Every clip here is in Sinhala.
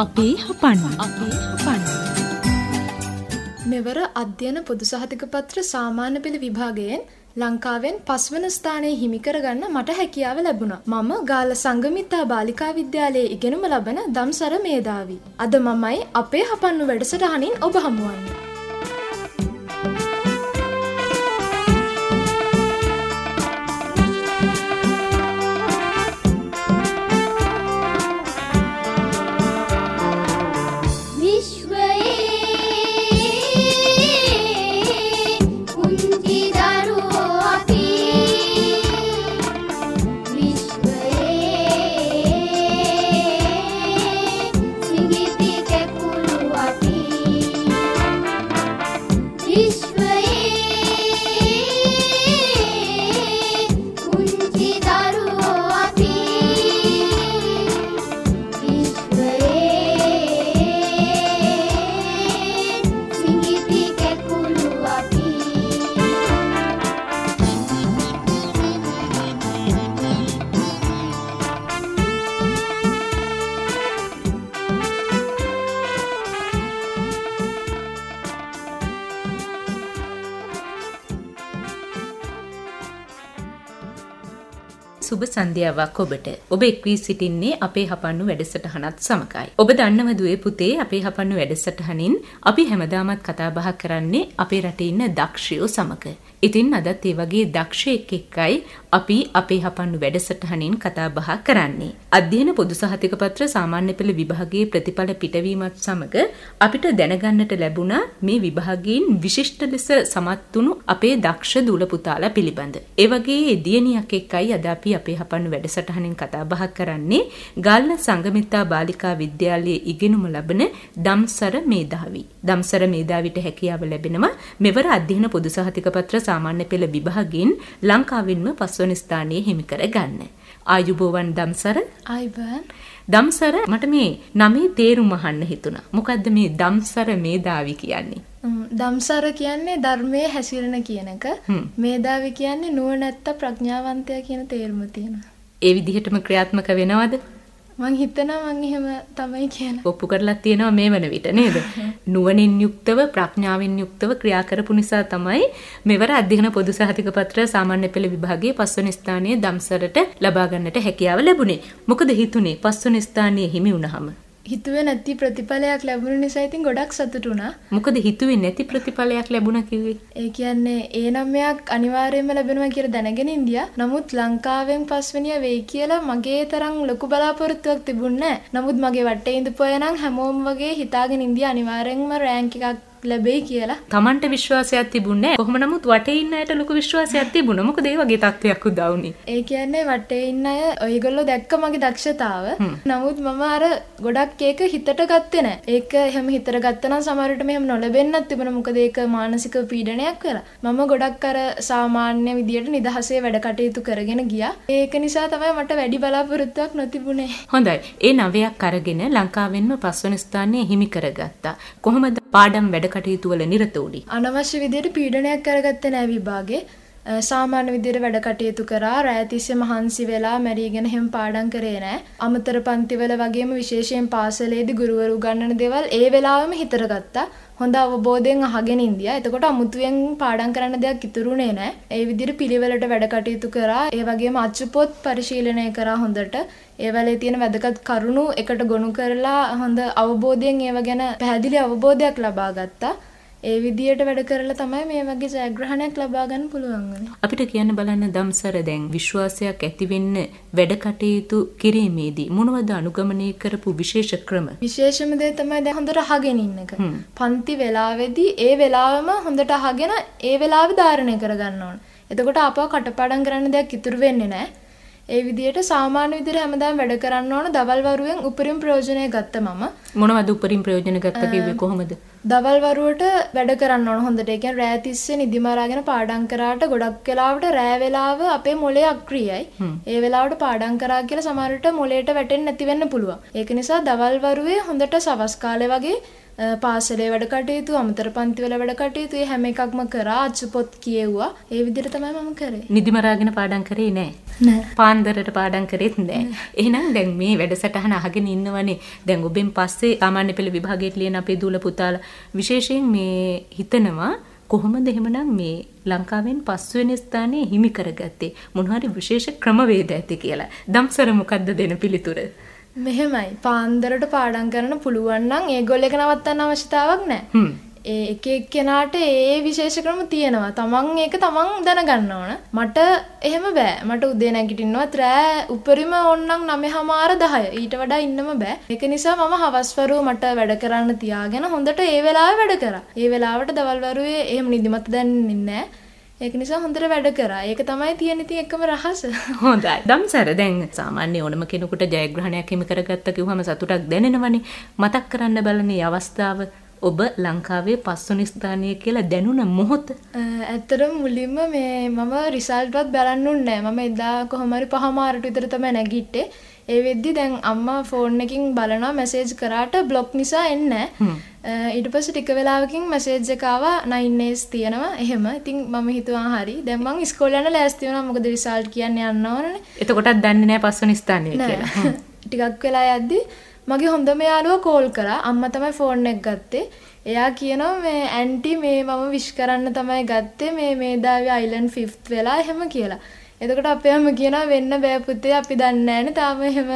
අපේ හපන්න අපේ හපන්න. මෙවර අධ්‍යයන පොදු සහතික පත්‍ර සාමාන්‍ය පෙළ විභාගයෙන් ලංකාවෙන් පස්වන ස්ථානයේ හිමිකරගන්න මට හැකියාව ලැබුණා. මම ගාල සංගමිත්තා බාලිකා විද්‍යාලයේ ඉගෙනුම ලබන දම්සර මේධාවි. අද මමයි අපේ හපන්නු වැඩසටහනින් ඔබ හමුවන්නේ. සන්ධ්‍යාවක් ඔබට. ඔබ එක් වී සිටින්නේ අපේ හපන්නු වැඩසටහනත් සමගයි. ඔබ දන්නව දුවේ පුතේ අපේ හපන්නු වැඩසටහනින් අපි හැමදාමත් කතා බහ කරන්නේ අපේ රටේ ඉන්න දක්ෂයෝ සමග. ඉතින් අදත් ඒ වගේ දක්ෂයෙක් එක්කයි අපි අපේ හපන්නු වැඩසටහනින් කතා බහ කරන්නේ. අධ්‍යයන පොදු සහතික පත්‍ර සාමාන්‍ය පෙළ විභාගයේ ප්‍රතිඵල පිටවීමත් සමග අපිට දැනගන්නට ලැබුණා මේ විභාගයෙන් විශිෂ්ට ලෙස සමත් වුණු අපේ දක්ෂ දූල පුතාලා පිළිබඳ. ඒ වගේ දියණියක් එක්කයි අද අපි අපේ හපන්නු වැඩසටහනින් කතා බහ කරන්නේ ගල්න සංගමිත්තා බාලිකා විද්‍යාලයේ ඉගෙනුම ලබන දම්සර මේධාවි. දම්සර මේධාවිට හැකියාව ලැබෙනවා මෙවර අධ්‍යයන පොදු සහතික පත්‍ර සාමාන්‍ය පෙළ විභාගයෙන් ලංකාවෙන්ම පස්වන ස්ථානයේ හිමි කර ගන්න. ආයුබෝවන් දම්සර ආයිබන් දම්සර මට මේ නමේ තේරුම අහන්න හිතුණා. මොකද්ද මේ දම්සර මේධාවි කියන්නේ? දම්සර කියන්නේ ධර්මයේ හැසිරෙන කියන එක. මේධාවි කියන්නේ නුවණැත්ත ප්‍රඥාවන්තයා කියන තේරුම තියෙනවා. ඒ විදිහටම ක්‍රියාත්මක වෙනවද? මං හිතනවා මං එහෙම තමයි කියන්නේ. ඔප්පු කරලා තියෙනවා මේ වන විට නේද? නුවණින් යුක්තව ප්‍රඥාවෙන් යුක්තව ක්‍රියා කරපු නිසා තමයි මෙවර අධ්‍යයන පොදු සහතික පත්‍ර සාමාන්‍ය පෙළ විභාගයේ පස්වන ස්ථානයේ දම්සරට ලබා ගන්නට හැකියාව ලැබුණේ. මොකද හිතුනේ පස්වන ස්ථානයේ හිමි වුණාම හිතුවේ නැති ප්‍රතිඵලයක් ලැබුණ නිසා ඉතින් ගොඩක් සතුටු වුණා. මොකද හිතුවේ නැති ප්‍රතිඵලයක් ලැබුණා කිව්වේ? ඒ කියන්නේ ඒ නම්යක් අනිවාර්යයෙන්ම ලැබෙනවා කියලා දැනගෙන ඉන්දියා. නමුත් ලංකාවෙන් පස්වෙනිය වෙයි කියලා මගේ තරම් ලොකු බලාපොරොත්තුවක් තිබුණේ නැහැ. නමුත් මගේ වටේ ඉඳපු අය නම් හැමෝම වගේ හිතාගෙන ඉන්දියා අනිවාර්යෙන්ම රෑන්ක් එකක් ලැබෙයි කියලා. Tamanට විශ්වාසයක් තිබුණේ කොහොම නමුත් වටේ ඉන්න අයට ලොකු විශ්වාසයක් තිබුණා. මොකද ඒ වගේ තත්ත්වයක් උදා වුණේ. ඒ කියන්නේ වටේ ඉන්න අය ඔයගොල්ලෝ දැක්ක මගේ දක්ෂතාව. නමුත් මම අර ගොඩක් ඒක හිතට ගත්තේ නැහැ. ඒක එහෙම හිතට ගත්තනම් සමහරවිට මෙහෙම නොලැබෙන්නත් තිබුණා. මොකද ඒක මානසික පීඩනයක් වෙලා. මම ගොඩක් අර සාමාන්‍ය විදියට නිදහසේ වැඩ කටයුතු කරගෙන ගියා. ඒක නිසා තමයි මට වැඩි බලාපොරොත්තුවක් නොතිබුණේ. හොඳයි. ඒ නවයක් අරගෙන ලංකාවෙන්ම පස්වන ස්ථානයේ හිමි කරගත්තා. කොහොමද පාඩම් වැඩ කටයුතු වල නිරත වුණේ. අනවශ්‍ය විදිහට පීඩනයක් කරගත්තේ නෑ විභාගේ. සාමාන්‍ය විදිහට වැඩ කටයුතු කරා රෑ තිස්සේ මහන්සි වෙලා මැරිගෙන හැම පාඩම් කරේ නෑ. අමතර පන්තිවල වගේම විශේෂයෙන් පාසලේදී ගුරුවරු උගන්වන දේවල් ඒ වෙලාවෙම හිතට ගත්තා. හොඳ අවබෝධයෙන් අහගෙන ඉන්දියා. එතකොට අමුතුවෙන් පාඩම් කරන්න දෙයක් ඉතුරුනේ නෑ. ඒ විදිහට පිළිවෙලට වැඩ කටයුතු කරා. ඒ වගේම අච්චුපොත් පරිශීලනය කරා හොඳට. ඒවලේ තියෙන වැදගත් කරුණු එකට ගොනු කරලා හොඳ අවබෝධයෙන් ඒව ගැන පැහැදිලි අවබෝධයක් ලබා ගත්තා. ඒ විදියට වැඩ කරලා තමයි මේ වගේ ජයග්‍රහණයක් ලබා ගන්න පුළුවන් වුනේ. අපිට කියන්න බලන්න දම්සර දැන් විශ්වාසයක් ඇති වෙන්න වැඩ කටයුතු කිරීමේදී මොනවද අනුගමනය කරපු විශේෂ ක්‍රම? විශේෂම දේ තමයි දැන් හොඳට අහගෙන ඉන්න එක. පන්ති වෙලාවේදී ඒ වෙලාවම හොඳට අහගෙන ඒ වෙලාවෙ ධාරණය කරගන්න ඕන. එතකොට අපව කටපාඩම් කරන්න දෙයක් ඉතුරු වෙන්නේ නැහැ. ඒ විදිහට සාමාන්‍ය විදිහට හැමදාම වැඩ කරන්න ඕන දවල් වරුවෙන් උපරිම ප්‍රයෝජනය ගත්ත මම. මොනවද උපරිම ප්‍රයෝජන ගත්ත කිව්වේ කොහොමද? දවල් වරුවට වැඩ කරන්න ඕන හොඳට. ඒ කියන්නේ රෑ තිස්සේ නිදි මරාගෙන පාඩම් කරාට ගොඩක් වෙලාවට රෑ වෙලාව අපේ මොලේ අක්‍රියයි. ඒ වෙලාවට පාඩම් කරා කියලා සමහරට මොලේට වැටෙන්නේ නැති වෙන්න පුළුවන්. ඒක නිසා දවල් වරුවේ හොඳට සවස් කාලේ වගේ පාසලේ වැඩ කටයුතු අමතර පන්තිවල වැඩ කටයුතු හැම එකක්ම කරා අච්චු පොත් කියෙව්වා. ඒ විදිහට තමයි මම කරේ. නිදිමරාගෙන පාඩම් කරේ නෑ. නෑ. පාන්දරට පාඩම් කරෙත් නෑ. එහෙනම් දැන් මේ වැඩසටහන අහගෙන ඉන්නවනේ. දැන් ඔබෙන් පස්සේ සාමාන්‍ය පෙළ විභාගයට ලියන අපේ දූල පුතාලා විශේෂයෙන් මේ හිතනවා කොහොමද එහෙමනම් මේ ලංකාවෙන් පස්වෙනි ස්ථානයේ හිමි කරගත්තේ? මොනවාරි විශේෂ ක්‍රමවේද ඇති කියලා. දම්සර මොකද්ද දෙන පිළිතුර? මෙහෙමයි පාන්දරට පාඩම් කරන්න පුළුවන් නම් ඒගොල්ලෝ එක නවත්තන්න අවශ්‍යතාවක් නැහැ. ඒ එක එක්කෙනාට ඒ විශේෂ ක්‍රම තියෙනවා. තමන් ඒක තමන් දැනගන්න ඕන. මට එහෙම බෑ. මට උදේ නැගිටින්නවත් රෑ උපරිම ඕන්නම් 9:00මාර 10. ඊට වඩා ඉන්නම බෑ. ඒක නිසා මම හවස් වරුව මට වැඩ කරන්න තියාගෙන හොඳට ඒ වෙලාවේ වැඩ කරා. ඒ වෙලාවට දවල් වරුවේ එහෙම නිදිමත දැනෙන්නේ නැහැ. ඒක නිසා හොඳට වැඩ කරා. ඒක තමයි තියෙන ඉතින් එකම රහස. හොඳයි. දම්සර දැන් සාමාන්‍ය ඕනම කෙනෙකුට ජයග්‍රහණයක් හිමි කරගත්ත කිව්වම සතුටක් දැනෙනවනේ. මතක් කරන්න බලන්නේ අවස්ථාව ඔබ ලංකාවේ පස්වනි ස්ථානය කියලා දැනුණ මොහොත ඇත්තටම මුලින්ම මේ මම රිසල්ට්වත් බලන්න උන්නේ නැහැ. මම එදා කොහොම හරි පහමාරට විතර තමයි නැගිට්ටේ. ඒ වෙද්දි දැන් අම්මා ෆෝන් එකකින් බලනවා මැසේජ් කරාට බ්ලොක් නිසා එන්නේ ඊට පස්සේ ටික වෙලාවකින් මැසේජ් එක ආවා 9s තියෙනවා එහෙම. ඉතින් මම හිතුවා හරි. දැන් මං ඉස්කෝලේ යන ලෑස්ති වුණා. මොකද රිසල්ට් කියන්න යන්න ඕනනේ. එතකොටත් දන්නේ නැහැ පස්වෙනි ස්ථානය කියලා. ටිකක් වෙලා යද්දි මගේ හොඳම යාළුවා කෝල් කරා. අම්මා තමයි ෆෝන් එක ගත්තේ. එයා කියනවා මේ ඇන්ටි මේ මම විශ් කරන්න තමයි ගත්තේ මේ මේදාවේ අයිලන්ඩ් 5th වෙලා එහෙම කියලා. එතකොට අපේ අම්ම කියනවා වෙන්න බෑ පුතේ අපි දන්නේ නැහැනේ තාම එහෙම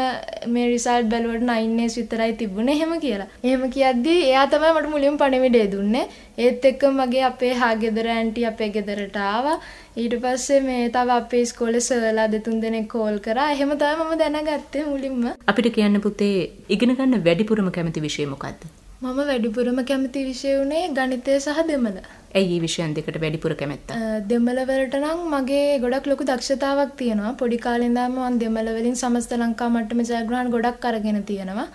මේ රිසල්ට් බැලුවට 9s විතරයි තිබුණේ එහෙම කියලා. එහෙම කියද්දි එයා තමයි මට මුලින්ම පණිවිඩය දුන්නේ. ඒත් එක්කම මගේ අපේ හා ගෙදර ඇන්ටි අපේ ගෙදරට ආවා. ඊට පස්සේ මේ තව අපේ ඉස්කෝලේ සර්ලා දෙතුන් දෙනෙක් කෝල් කරා. එහෙම තමයි මම දැනගත්තේ මුලින්ම. අපිට කියන්න පුතේ ඉගෙන ගන්න වැඩිපුරම කැමති විෂය මොකද්ද? මම වැඩිපුරම කැමති විෂය උනේ ගණිතය සහ දෙමළ. ඇයි විෂයන් දෙකට වැඩිපුර කැමැත්ත? දෙමළ වලට නම් මගේ ගොඩක් ලොකු දක්ෂතාවක් තියෙනවා. පොඩි කාලේ ඉඳන්ම මම දෙමළ වලින් සමස්ත ලංකා මට්ටමේ ජයග්‍රහණ ගොඩක් අරගෙන තියෙනවා.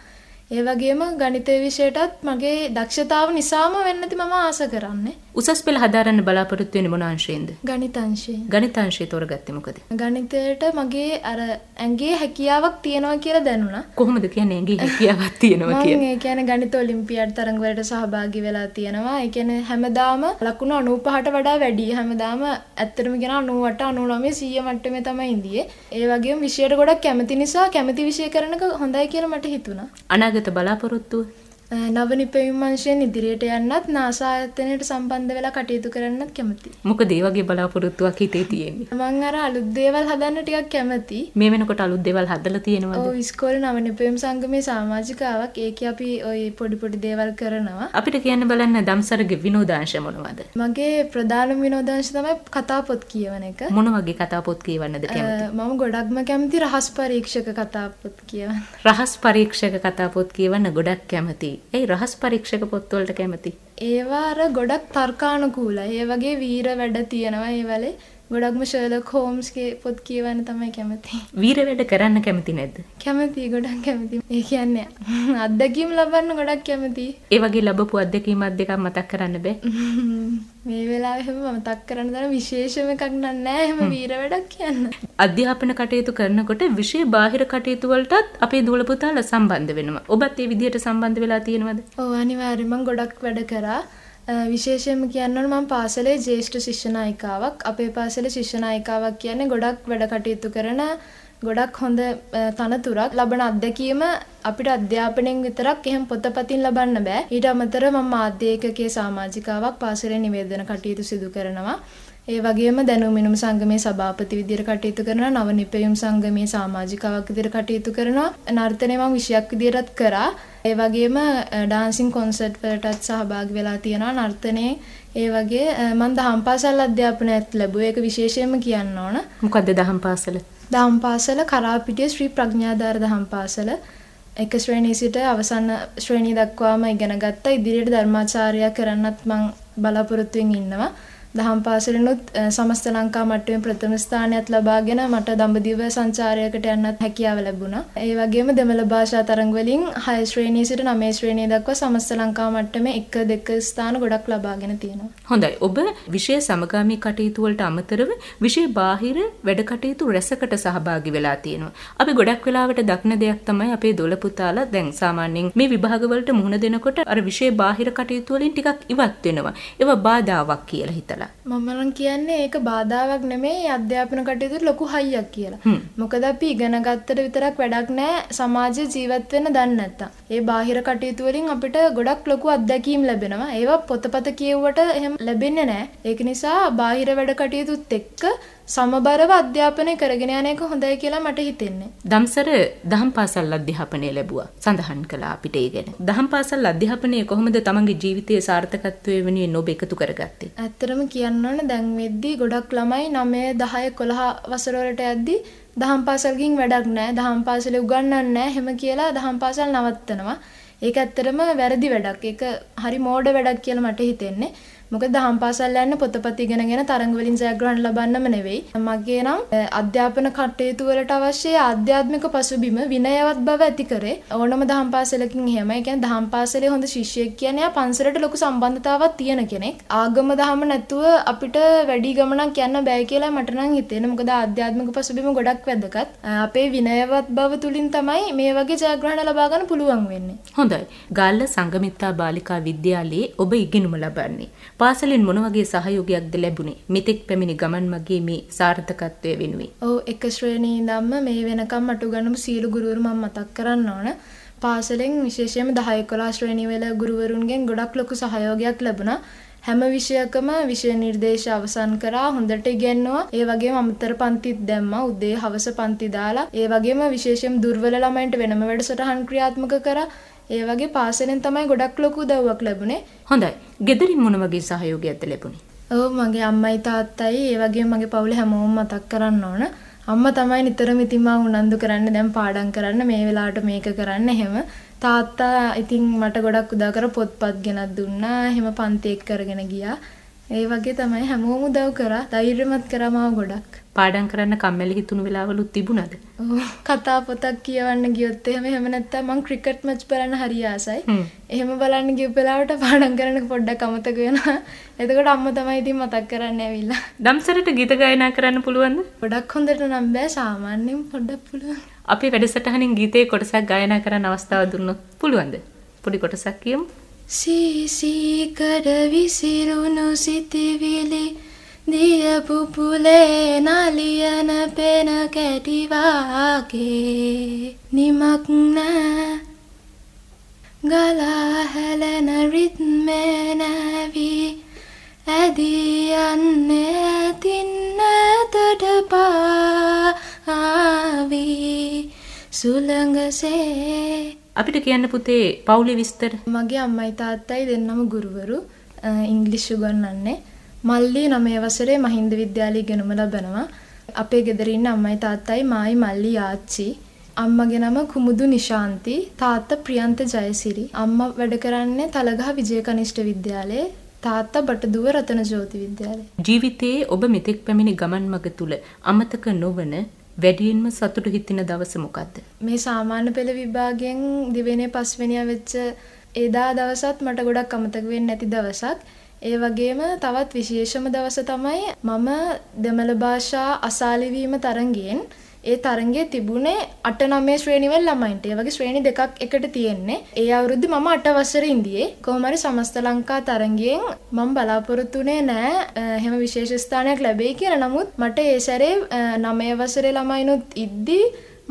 ඒ වගේම ගණිතය විෂයටත් මගේ දක්ෂතාව නිසාම වෙන්නති මම ආස කරන්නේ. උසස් පෙළ හදාරන්න බලාපොරොත්තු වෙන්නේ මොන අංශයෙන්ද? ගණිතාංශයෙන්. ගණිතාංශය තෝරගත්තේ මොකද? ගණිතයට මගේ අර ඇඟේ හැකියාවක් තියෙනවා කියලා දැනුණා. කොහොමද කියන්නේ ඇඟේ හැකියාවක් තියෙනවා කියලා? මම ඒ කියන්නේ ගණිත ඔලිම්පියාඩ් තරඟ වලට සහභාගී වෙලා තියෙනවා. ඒ කියන්නේ හැමදාම ලකුණු 95ට වඩා වැඩි. හැමදාම ඇත්තටම කියන 98 99 100 මට්ටමේ තමයි ඉඳියේ. ඒ වගේම විෂයට ගොඩක් කැමති නිසා කැමති විෂය කරනක හොඳයි කියලා මට හිතුණා. අනාගත බලාපොරොත්තුව නව නිපැයුම් අංශයෙන් ඉදිරියට යන්නත් නාසා ආයතනයට සම්බන්ධ වෙලා කටයුතු කරන්නත් කැමතියි. මොකද ඒ වගේ බලාපොරොත්තුවක් හිතේ තියෙන්නේ? මම අර අලුත් දේවල් හදන්න ටිකක් කැමතියි. මේ වෙනකොට අලුත් දේවල් හදලා තියෙනවද? ඔව් ඉස්කෝලේ නව නිපැයුම් සංගමේ සමාජිකාවක් ඒකේ අපි ওই පොඩි පොඩි දේවල් කරනවා. අපිට කියන්න බලන්න දම්සරගේ විනෝදාංශ මොනවද? මගේ ප්‍රධානම විනෝදාංශ තමයි කතා පොත් කියවන එක. මොන වගේ කතා පොත් කියවන්නද කැමති? මම ගොඩක්ම කැමති රහස් පරීක්ෂක කතා පොත් කියවන්න. රහස් පරීක්ෂක කතා පොත් කියවන්න ගොඩක් කැමතියි. ඒ රහස් පරීක්ෂක පොත්වලට කැමති. ඒවා අර ගොඩක් තර්කානුකූලයි. ඒ වගේ වීර වැඩ තියෙනවා ඒ වලේ. ගොඩක්ම ෂර්ලොක් හෝම්ස්ගේ පොත් කියවන්න තමයි කැමති. වීර වැඩ කරන්න කැමති නැද්ද? කැමති ගොඩක් කැමති. ඒ කියන්නේ අත්දැකීම් ලබන්න ගොඩක් කැමති. ඒ වගේ ලැබපු අත්දැකීමක් දෙකක් මතක් කරන්න බෑ. මේ වෙලාවේ හැම මතක් කරන්න තරම් විශේෂම එකක් නෑ එහෙම වීර වැඩක් කියන්න. අධ්‍යාපන කටයුතු කරනකොට විෂය බාහිර කටයුතු වලටත් අපේ දූල පුතාලා සම්බන්ධ වෙනවා. ඔබත් ඒ විදිහට සම්බන්ධ වෙලා තියෙනවද? ඔව් අනිවාර්යයෙන් මම ගොඩක් වැඩ කරා. විශේෂයෙන්ම කියන්න ඕන මම පාසලේ ජ්‍යෙෂ්ඨ ශිෂ්‍ය නායිකාවක්. අපේ පාසලේ ශිෂ්‍ය නායිකාවක් කියන්නේ ගොඩක් වැඩ කටයුතු කරන ගොඩක් හොඳ තනතුරක් ලබන අත්දැකීම අපිට අධ්‍යාපනයෙන් විතරක් එහෙම පොතපතින් ලබන්න බෑ. ඊට අමතරව මම මාධ්‍ය ඒකකයේ සමාජිකාවක් පාසලේ නිවේදන කටයුතු සිදු කරනවා. ඒ වගේම දැනුම් මිනුම් සංගමේ සභාපති විදියට කටයුතු කරනවා නව නිපැයුම් සංගමේ සමාජිකාවක් විදියට කටයුතු කරනවා. නර්තනය මම විෂයක් විදියටත් කරා. ඒ වගේම ඩාන්සින් කොන්සර්ට් වලටත් සහභාගී වෙලා තියෙනවා නර්තනයේ. ඒ වගේ මම දහම් පාසල් අධ්‍යාපනයත් ලැබුවා. ඒක විශේෂයෙන්ම කියන්න ඕන. මොකද්ද දහම් පාසල? දහම් පාසල කරාපිටිය ශ්‍රී ප්‍රඥාදාර දහම් පාසල. එක ශ්‍රේණිය සිට අවසන් ශ්‍රේණිය දක්වාම ඉගෙන ගත්තා. ඉදිරියට ධර්මාචාර්යයා කරන්නත් මම බලාපොරොත්තු ඉන්නවා දහම් පාසලෙනුත් සමස්ත ලංකා මට්ටමේ ප්‍රථම ස්ථානයක් ලබාගෙන මට දඹදිව සංචාරයකට යන්නත් හැකියාව ලැබුණා. ඒ වගේම දෙමළ භාෂා තරඟ වලින් 6 ශ්‍රේණිය සිට 9 ශ්‍රේණිය දක්වා සමස්ත ලංකා මට්ටමේ 1 2 ස්ථාන ගොඩක් ලබාගෙන තියෙනවා. හොඳයි. ඔබ විෂය සමගාමී කටයුතු වලට අමතරව විෂය බාහිර වැඩ කටයුතු රැසකට සහභාගී වෙලා තියෙනවා. අපි ගොඩක් වෙලාවට දක්න දෙයක් තමයි අපේ දොළ පුතාලා දැන් සාමාන්‍යයෙන් මේ විභාග වලට මුහුණ දෙනකොට අර විෂය බාහිර කටයුතු වලින් ටිකක් ඉවත් වෙනවා. ඒවා බාධාවක් කියලා හිතලා. මම නම් කියන්නේ ඒක බාධාවක් නෙමෙයි අධ්‍යාපන කටයුතු ලොකු හයියක් කියලා. මොකද අපි ඉගෙන ගත්තට විතරක් වැඩක් නැහැ සමාජයේ ජීවත් වෙන්න දන්නේ නැත්තම්. ඒ බාහිර කටයුතු වලින් අපිට ගොඩක් ලොකු අත්දැකීම් ලැබෙනවා. ඒවා පොතපත කියවුවට එහෙම ලැබෙන්නේ නැහැ. ඒක නිසා බාහිර වැඩ කටයුතුත් එක්ක සමබරව අධ්‍යාපනය කරගෙන යන එක හොඳයි කියලා මට හිතෙන්නේ. දම්සර දහම් පාසල් අධ්‍යාපනය ලැබුවා. සඳහන් කළා අපිට ඒ ගැන. දහම් පාසල් අධ්‍යාපනය කොහොමද තමන්ගේ ජීවිතයේ සාර්ථකත්වයේ වෙනුවෙන් ඔබ එකතු කරගත්තේ? ඇත්තටම කියන්න ඕන දැන් වෙද්දි ගොඩක් ළමයි 9 10 11 වසර වලට යද්දි දහම් පාසල් ගින් වැඩක් නැහැ. දහම් පාසලේ උගන්වන්නේ නැහැ. හැම කියලා දහම් පාසල් නවත්තනවා. ඒක ඇත්තටම වැරදි වැඩක්. ඒක හරි මෝඩ වැඩක් කියලා මට හිතෙන්නේ. මොකද දහම් පාසල් යන්න පොතපත ඉගෙනගෙන තරඟ වලින් ජයග්‍රහණ ලබන්නම නෙවෙයි. මගේ නම් අධ්‍යාපන කටයුතු වලට අවශ්‍ය ආධ්‍යාත්මික පසුබිම විනයවත් බව ඇති කරේ. ඕනම දහම් පාසලකින් එහෙම. ඒ කියන්නේ දහම් පාසලේ හොඳ ශිෂ්‍යයෙක් කියන්නේ ආ පන්සලට ලොකු සම්බන්ධතාවක් තියෙන කෙනෙක්. ආගම දහම නැතුව අපිට වැඩි ගමනක් යන්න බෑ කියලා මට නම් හිතෙනවා. මොකද ආධ්‍යාත්මික පසුබිම ගොඩක් වැදගත්. අපේ විනයවත් බව තුලින් තමයි මේ වගේ ජයග්‍රහණ ලබා ගන්න පුළුවන් වෙන්නේ. හොඳයි. ගාල්ල සංගමිත්තා බාලිකා විද්‍යාලයේ ඔබ ඉගෙනුම ලබන්නේ. පාසලෙන් මොන වගේ සහයෝගයක්ද ලැබුණේ? මෙතෙක් පැමිණි ගමන් මගේ මේ සාර්ථකත්වය වෙනුවෙන්. ඔව් එක ශ්‍රේණියේ ඉඳන්ම මේ වෙනකම් මට උගන්වපු සීල ගුරුවරු මම මතක් කරන්න ඕන. පාසලෙන් විශේෂයෙන්ම 10 11 ශ්‍රේණිය වල ගුරුවරුන්ගෙන් ගොඩක් ලොකු සහයෝගයක් ලැබුණා. හැම විෂයකම විෂය නිර්දේශ අවසන් කරා හොඳට ඉගෙනුවා. ඒ වගේම අමතර පන්තිත් දැම්මා. උදේ හවස පන්ති දාලා. ඒ වගේම විශේෂයෙන් දුර්වල ළමයින්ට වෙනම වැඩසටහන් ක්‍රියාත්මක කරා. ඒ වගේ පාසලෙන් තමයි ගොඩක් ලොකු උදව්වක් ලැබුණේ. හොඳයි. ගෙදරින් මොන වගේ සහයෝගයක්ද ලැබුණේ? ඔව් මගේ අම්මයි තාත්තයි ඒ වගේම මගේ පවුලේ හැමෝම මතක් කරන්න ඕන. අම්මා තමයි නිතරම ඉතින් මා උනන්දු කරන්න දැන් පාඩම් කරන්න මේ වෙලාවට මේක කරන්න එහෙම. තාත්තා ඉතින් මට ගොඩක් උදව් කර පොත්පත් ගෙනත් දුන්නා. එහෙම පන්ති එක් කරගෙන ගියා. ඒ වගේ තමයි හැමෝම උදව් කරා. ධෛර්යමත් කරා මාව ගොඩක්. පාඩම් කරන්න කම්මැලි හිතුණු වෙලාවලුත් තිබුණාද? කතා පොතක් කියවන්න ගියොත් එහෙම එහෙම නැත්නම් මං ක්‍රිකට් මැච් බලන්න හරි ආසයි. එහෙම බලන්න ගිය වෙලාවට පාඩම් කරන්න පොඩ්ඩක් අමතක වෙනවා. එතකොට අම්මා තමයි ඉතින් මතක් කරන්නේ ඇවිල්ලා. දම්සරට ගීත ගායනා කරන්න පුළුවන්ද? ගොඩක් හොඳට නම් බෑ සාමාන්‍යයෙන් පොඩ්ඩක් පුළුවන්. අපි වැඩසටහනින් ගීතේ කොටසක් ගායනා කරන්න අවස්ථාව දුන්නොත් පුළුවන්ද? පොඩි කොටසක් කියමු. සීසීකර විසිරුණු සිතිවිලි දිය පුපුලේ නලියන පෙන කැටිවාගේ. නිමක් නෑ ගලා හැලෙන රිත්මේ නැවී ඇදී යන්නේ ඇතින් ඇතට පාවී. සුළඟසේ අපිට කියන්න පුතේ පවුලි විස්තර. මගේ අම්මයි තාත්තයි දෙන්නම ගුරුවරු ඉංග්‍රීසි උගන්වන්නේ. මල්ලි 9 වසරේ මහින්ද විද්‍යාලයේ ඉගෙනුම ලබනවා. අපේ ගෙදර ඉන්න අම්මයි තාත්තයි මායි මල්ලි ආච්චි. අම්මගේ නම කුමුදු නිශාන්ති තාත්තා ප්‍රියන්ත ජයසිරි. අම්මා වැඩ කරන්නේ තලගහ විජයකනිෂ්ඨ විද්‍යාලයේ තාත්තා බටදුව රතන ජෝති විද්‍යාලයේ. ජීවිතයේ ඔබ මෙතෙක් පැමිණි ගමන් මඟ තුල අමතක නොවන වැඩියෙන්ම සතුටු හිතින දවස මොකද්ද? මේ සාමාන්‍ය පෙළ විභාගයෙන් දිවෙනේ පස්වෙනියා වෙච්ච එදා දවසත් මට ගොඩක් අමතක වෙන්නේ නැති දවසක්. ඒ වගේම තවත් විශේෂම දවස තමයි මම දෙමළ භාෂා අසාලි වීම තරඟයෙන් ඒ තරඟයේ තිබුණේ 8 9 ශ්‍රේණිවල ළමයින්ට. ඒ වගේ ශ්‍රේණි දෙකක් එකට තියෙන්නේ. ඒ අවුරුද්දේ මම 8 වසරේ ඉඳියේ. කොහොම හරි සමස්ත ලංකා තරඟයෙන් මම බලාපොරොත්තුනේ නෑ එහෙම විශේෂ ස්ථානයක් ලැබෙයි කියලා. නමුත් මට ඒ සැරේ 9 වසරේ ළමයිනුත් ඉද්දි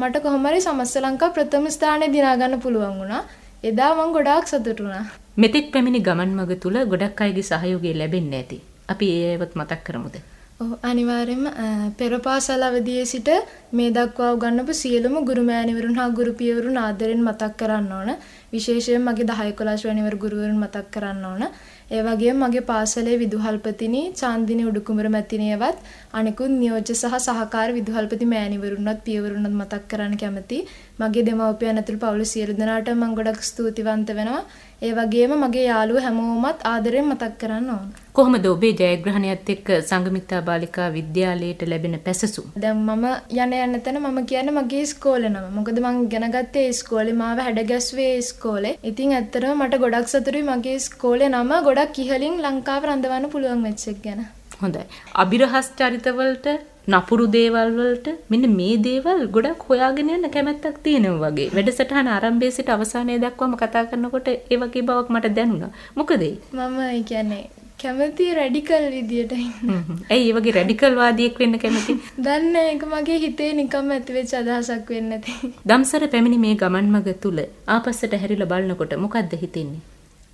මට කොහොම හරි සමස්ත ලංකා ප්‍රථම ස්ථානය දිනා ගන්න පුළුවන් වුණා. එදා මම ගොඩාක් සතුටු වුණා. මෙතෙක් පැමිණි ගමන් මඟ තුල ගොඩක් අයගේ සහයෝගය ලැබෙන්නේ නැති. අපි ඒ ඒවත් මතක් කරමුද? ඔව් අනිවාර්යයෙන්ම පෙර පාසල් අවදියේ සිට මේ දක්වා උගන්වපු සියලුම ගුරු මෑණිවරුන් හා ගුරු පියවරුන් ආදරෙන් මතක් කරන්න ඕන. විශේෂයෙන් මගේ 10 11 ශ්‍රේණිවර ගුරුවරුන් මතක් කරන්න ඕන. ඒ වගේම මගේ පාසලේ විදුහල්පතිනි චාන්දිනි උඩුකුමර මැතිණියවත් අනිකුත් නියෝජ්‍ය සහ සහකාර විදුහල්පති මෑණිවරුන්වත් පියවරුන්වත් මතක් කරන්න කැමතියි. මගේ දෙමව්පියන් ඇතුළු පවුල සියලු දෙනාට මම ගොඩක් ස්තුතිවන්ත වෙනවා. ඒ වගේම මගේ යාළුවෝ හැමෝමත් ආදරෙන් මතක් කරන්න ඕන. කොහොමද ඔබේ ජයග්‍රහණයත් එක්ක සංගමිත්තා බාලිකා විද්‍යාලයට ලැබෙන පැසසුම්? දැන් මම යන යන තැන මම කියන්නේ මගේ ඉස්කෝලේ නම. මොකද මං ඉගෙන ගත්තේ ඉස්කෝලේ මාව හැඩගැස්වේ ඉස්කෝලේ. ඉතින් ඇත්තටම මට ගොඩක් සතුටුයි මගේ ඉස්කෝලේ නම ගොඩක් ඉහළින් ලංකාව රඳවන්න පුළුවන් වෙච්ච එක ගැන. හොඳයි. අබිරහස් චරිතවලට නපුරු දේවල් වලට මෙන්න මේ දේවල් ගොඩක් හොයාගෙන යන්න කැමැත්තක් තියෙනවා වගේ. වැඩසටහන ආරම්භයේ සිට අවසානයේ දක්වාම කතා කරනකොට ඒ වගේ බවක් මට දැනුණා. මොකද මම කියන්නේ කැමති රැඩිකල් විදියට ඇයි ඒ වගේ රැඩිකල් වාදියෙක් වෙන්න කැමති? දන්නේ ඒක මගේ හිතේ නිකම්ම ඇතිවෙච්ච අදහසක් වෙන්න ඇති. දම්සර පැමිණි මේ ගමන් මඟ තුල ආපස්සට හැරිලා බලනකොට මොකද්ද හිතෙන්නේ?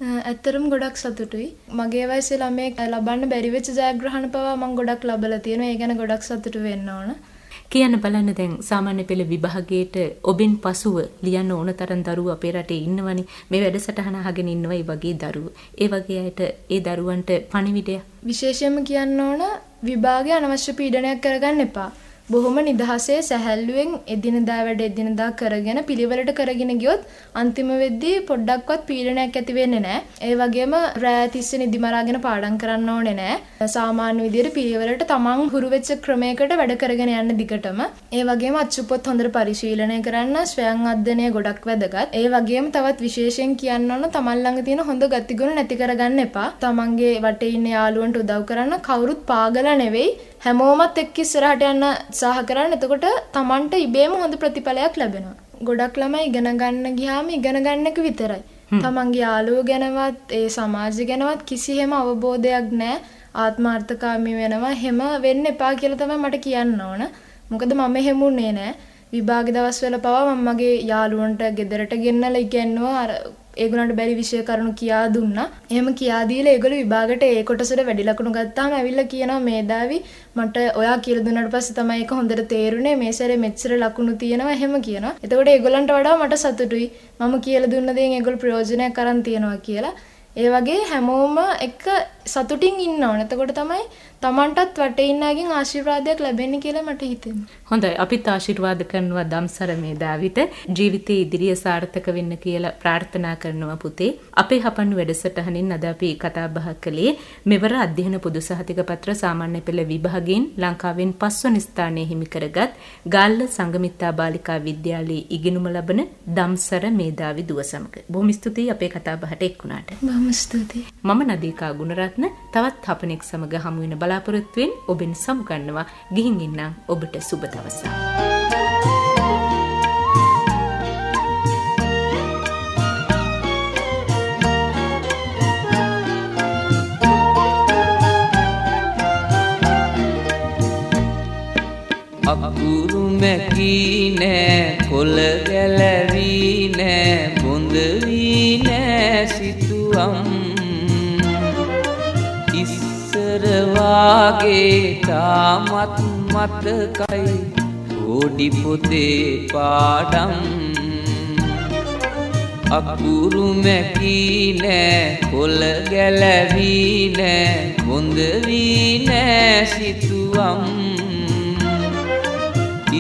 ඇත්තරම් ගොඩක් සතුටුයි. මගේ වයසේ ළමයෙක් ලබන්න බැරි වෙච්ච ජයග්‍රහණ පවා මම ගොඩක් ලබලා තියෙනවා. ඒ ගැන ගොඩක් සතුටු වෙන්න ඕන. කියන්න බලන්න දැන් සාමාන්‍ය පෙළ විභාගයට ඔබෙන් පසුව ලියන්න ඕන තරම් දරුවෝ අපේ රටේ ඉන්නවනේ. මේ වැඩසටහන අහගෙන ඉන්නවා ඒ වගේ දරුවෝ. ඒ වගේ අයට ඒ දරුවන්ට පණිවිඩය විශේෂයෙන්ම කියන්න ඕන විභාගය අනවශ්‍ය පීඩනයක් කරගන්න එපා. බොහොම නිදහසේ සැහැල්ලුවෙන් එදිනදා වැඩ එදිනදා කරගෙන පිළිවෙලට කරගෙන ගියොත් අන්තිම වෙද්දී පොඩ්ඩක්වත් පීඩනයක් ඇති වෙන්නේ නැහැ. ඒ වගේම රෑ තිස්සේ නිදි මරාගෙන පාඩම් කරන්න ඕනේ නැහැ. සාමාන්‍ය විදියට පිළිවෙලට තමන් හුරු වෙච්ච ක්‍රමයකට වැඩ කරගෙන යන්න දිගටම. ඒ වගේම අච්චුපොත් හොඳට පරිශීලනය කරන්න ස්වයං අධ්‍යයනය ගොඩක් වැදගත්. ඒ වගේම තවත් විශේෂයෙන් කියන්න ඕන තමන් ළඟ තියෙන හොඳ ගතිගුණ නැති කරගන්න එපා. තමන්ගේ වටේ ඉන්න යාළුවන්ට උදව් කරන්න කවුරුත් පාගල නෙවෙයි හැමෝමත් එක්ක ඉස්සරහට යන්න උත්සාහ කරන්න. එතකොට Tamanට ඉබේම හොඳ ප්‍රතිඵලයක් ලැබෙනවා. ගොඩක් ළමයි ඉගෙන ගන්න ගියාම ඉගෙන ගන්න එක විතරයි. තමන්ගේ යාළුවෝ ගැනවත් ඒ සමාජය ගැනවත් කිසිහෙම අවබෝධයක් නැහැ. ආත්මාර්ථකාමී වෙනවා. හැම වෙන්න එපා කියලා තමයි මට කියන්න ඕන. මොකද මම හැමුනේ නැහැ. විභාග දවස්වල පවා මම මගේ යාළුවන්ට ගෙදරට ගෙන්නලා ඉගෙනුවා අර ඒගොල්ලන්ට බැරි විෂය කරුණු කියා දුන්නා. එහෙම කියා දීලා ඒගොල්ලෝ විභාගයට ඒ කොටසට වැඩි ලකුණු ගත්තාම ඇවිල්ලා කියනවා මේදාවි මට ඔයා කියලා දුන්නාට පස්සේ තමයි ඒක හොඳට තේරුනේ මේ සැරේ මෙච්චර ලකුණු තියෙනවා එහෙම කියනවා. එතකොට ඒගොල්ලන්ට වඩා මට සතුටුයි. මම කියලා දුන්න දේෙන් ඒගොල්ලෝ ප්‍රයෝජනයක් අරන් තියනවා කියලා. ඒ වගේ හැමෝම එක සතුටින් ඉන්න ඕන. එතකොට තමයි Tamanටත් වටේ ඉන්න අයගෙන් ආශිර්වාදයක් ලැබෙන්නේ කියලා මට හිතෙනවා. හොඳයි. අපිත් ආශිර්වාද කරනවා දම්සර මේ දාවිත ජීවිතේ ඉදිරිය සාර්ථක වෙන්න කියලා ප්‍රාර්ථනා කරනවා පුතේ. අපේ හපන්නු වැඩසටහනින් අද අපි කතා බහ කළේ මෙවර අධ්‍යයන පොදු සහතික පත්‍ර සාමාන්‍ය පෙළ විභාගයෙන් ලංකාවෙන් පස්වන ස්ථානය හිමි කරගත් ගාල්ල සංගමිත්තා බාලිකා විද්‍යාලයේ ඉගෙනුම ලබන දම්සර මේදාවි දුව සමග. බොහොම ස්තුතියි අපේ කතා බහට එක්ුණාට. බොහොම ස්තුතියි. මම නදීකා ගුණරත්න තවත් හපනෙක් සමග හමු වෙන බලාපොරොත්තුවෙන් ඔබෙන් සමුගන්නවා ගිහින් ඉන්නම් ඔබට සුබ දවසක්. අකුරු මැකී නෑ කොළ ගැලවී නෑ ඉස්සරවාගේ තාමත් මතකයි. ඕඩි පොතේ පාඩම්. අකුරු මැකී නෑ කොළ ගැලවී නෑ බොඳ වී නෑ සිතුවම්.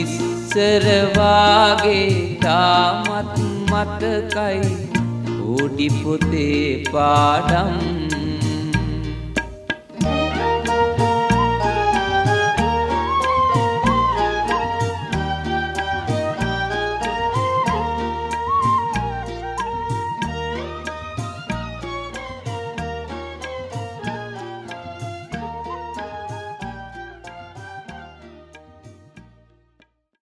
ඉස්සරවාගේ තාමත් මතකයි. ඕඩි පොතේ පාඩම්.